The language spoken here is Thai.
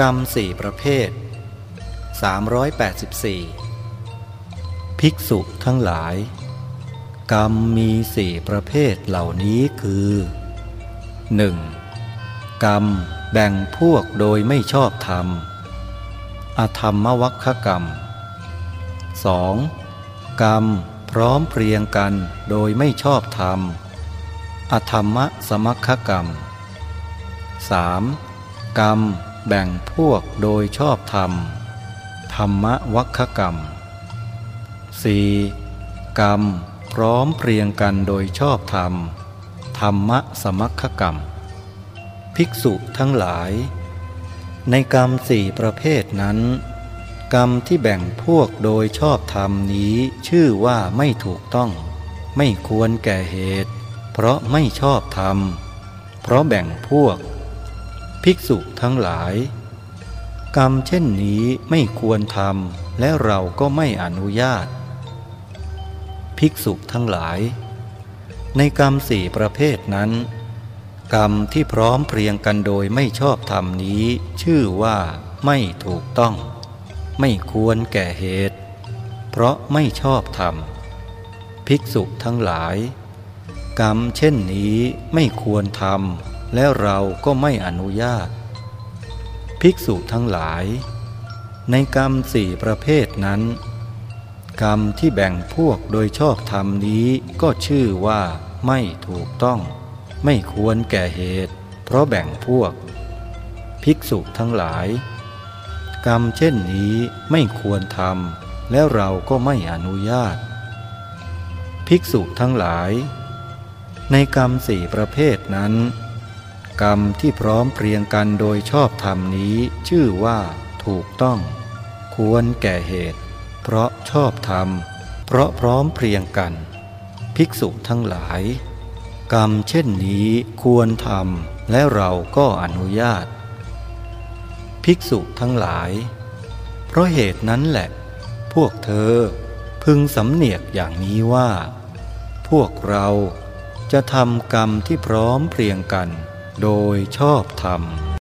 กรรมสี่ประเภท 384 ภิกษุทั้งหลาย กรรมมีสี่ประเภทเหล่านี้คือ 1. กรรมแบ่งพวกโดยไม่ชอบธรรม อธรรมวัคกรรม 2. กรรมพร้อมเพรียงกันโดยไม่ชอบธรรม อธรรมสมัคคกรรม 3. กรรม แบ่งพวกโดยชอบธรรม ธรรมวัคกรรม 4. กรรมพร้อมเพรียงกันโดยชอบธรรม ธรรมสมัคคกรรม ภิกษุทั้งหลาย ในกรรมสี่ประเภทนั้น กรรมที่แบ่งพวกโดยชอบธรรมนี้ชื่อว่าไม่ถูกต้อง ไม่ควรแก่เหตุ เพราะไม่ชอบธรรม เพราะแบ่งพวก ภิกษุทั้งหลาย กรรมเช่นนี้ไม่ควรทำและเราก็ไม่อนุญาต ภิกษุทั้งหลาย ในกรรมสี่ประเภทนั้น กรรมที่พร้อมเพรียงกันโดยไม่ชอบธรรมนี้ ชื่อว่าไม่ถูกต้อง ไม่ควรแก่เหตุ เพราะไม่ชอบธรรม ภิกษุทั้งหลาย กรรมเช่นนี้ไม่ควรทำ และเราก็ไม่อนุญาต ภิกษุทั้งหลาย ในกรรมสี่ประเภทนั้น กรรมที่แบ่งพวกโดยชอบธรรมนี้ก็ชื่อว่าไม่ถูกต้อง ไม่ควรแก่เหตุ เพราะแบ่งพวก ภิกษุทั้งหลาย กรรมเช่นนี้ไม่ควรทำแล้วเราก็ไม่อนุญาต ภิกษุทั้งหลาย ในกรรมสี่ประเภทนั้น กรรมที่พร้อมเพรียงกันโดยชอบธรรมนี้ ชื่อว่า ถูกต้อง ควรแก่เหตุ เพราะชอบธรรม เพราะพร้อมเพรียงกัน ภิกษุทั้งหลาย กรรมเช่นนี้ควรทำและเราก็อนุญาต ภิกษุทั้งหลาย เพราะเหตุนั้นแหละ พวกเธอพึงสำเนียกอย่างนี้ว่า พวกเราจะทำกรรมที่พร้อมเพรียงกัน โดยชอบธรรม